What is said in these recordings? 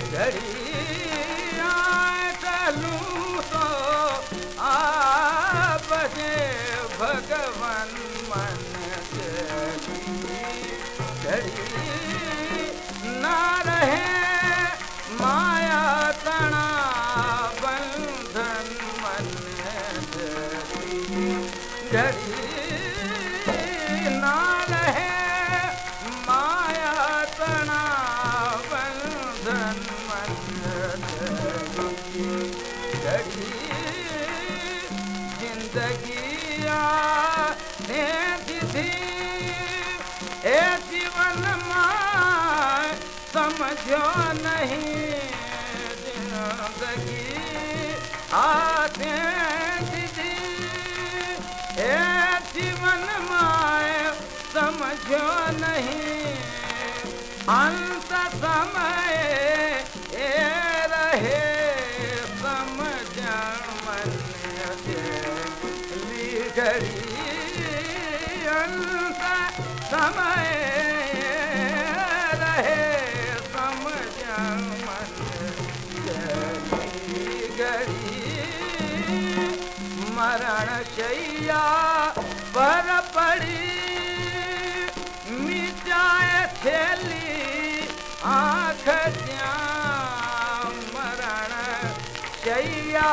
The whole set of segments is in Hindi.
घड़िया चलूँ तो आप से भगवान मन चली घड़ी ना रहे माया तना बंधन ज़िंदगी आने थी, ए जीवन माँ समझो नहीं, ज़िंदगी आते थी। ए जीवन माए समझो नहीं समय रहे, समझ मन घड़ी मरण शैया पर पड़ी, मिटाए थैली, आँख श्याम मरण शैया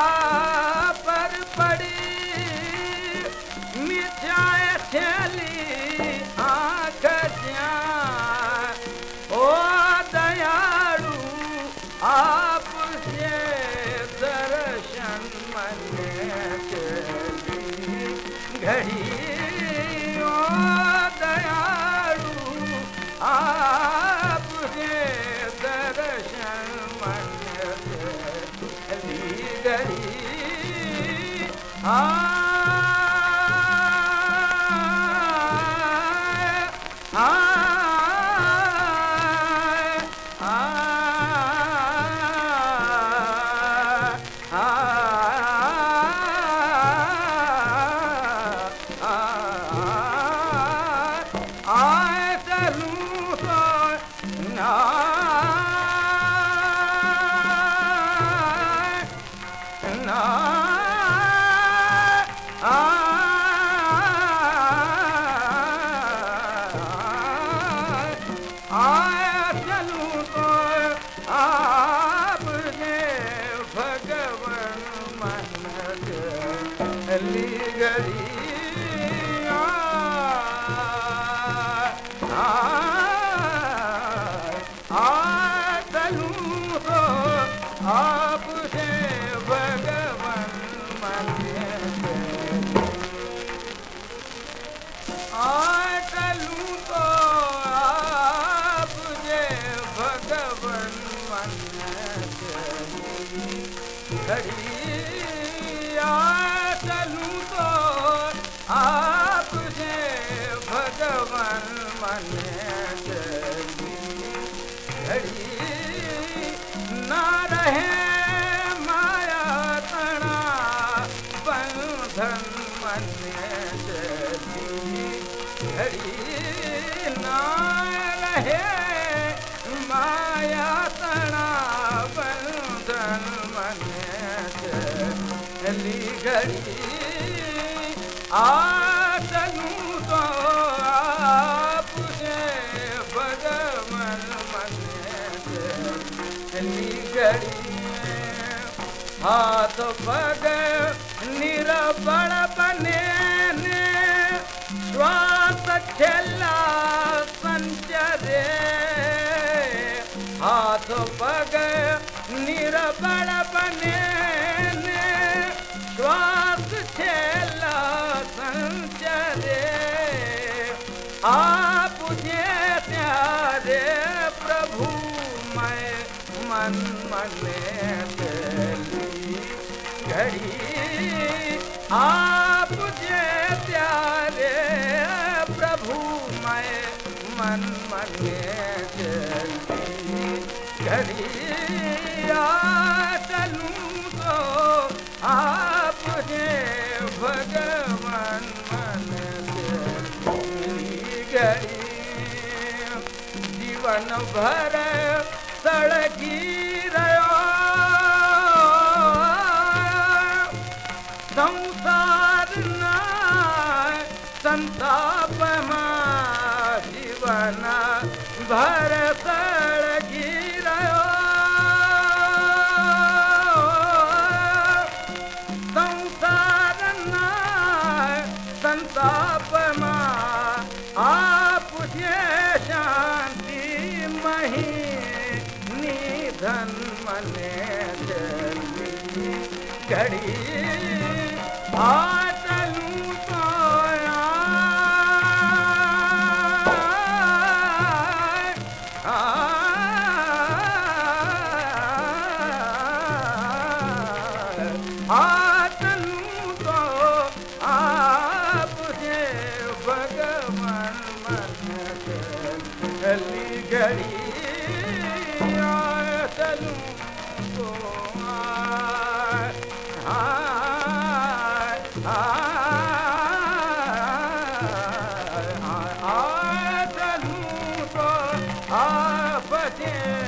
पर पड़ी, मिटाए थैली। घड़ी आ आया भगवन मन चली घड़ी तो आप जे भगवन मन चली। घड़ी ना रहे माया तना बंधन मन चली। घड़ी ना रहे हाथ पग निरबड़ बने ने श्वास छेला संचरे हाथ पग निरबड़ बने मन मन घड़ी आप जे प्यारे प्रभु मैं मन मने चली घड़ी चलूँ तो आप जे भगवान मन चली घड़ी जीवन भर ಸಳಗೀರಯೋ ಸಂಸಾರನ ಸಂತಾಪ ಶಿವನ ಭರ ಸಳಗೀರಯೋ ಸಂಸಾರನ ಸಂತಾಪ घड़ी आटलू तो आटलू तो आपके भगवान मन घड़ी आटलू तो आटलू तो आपके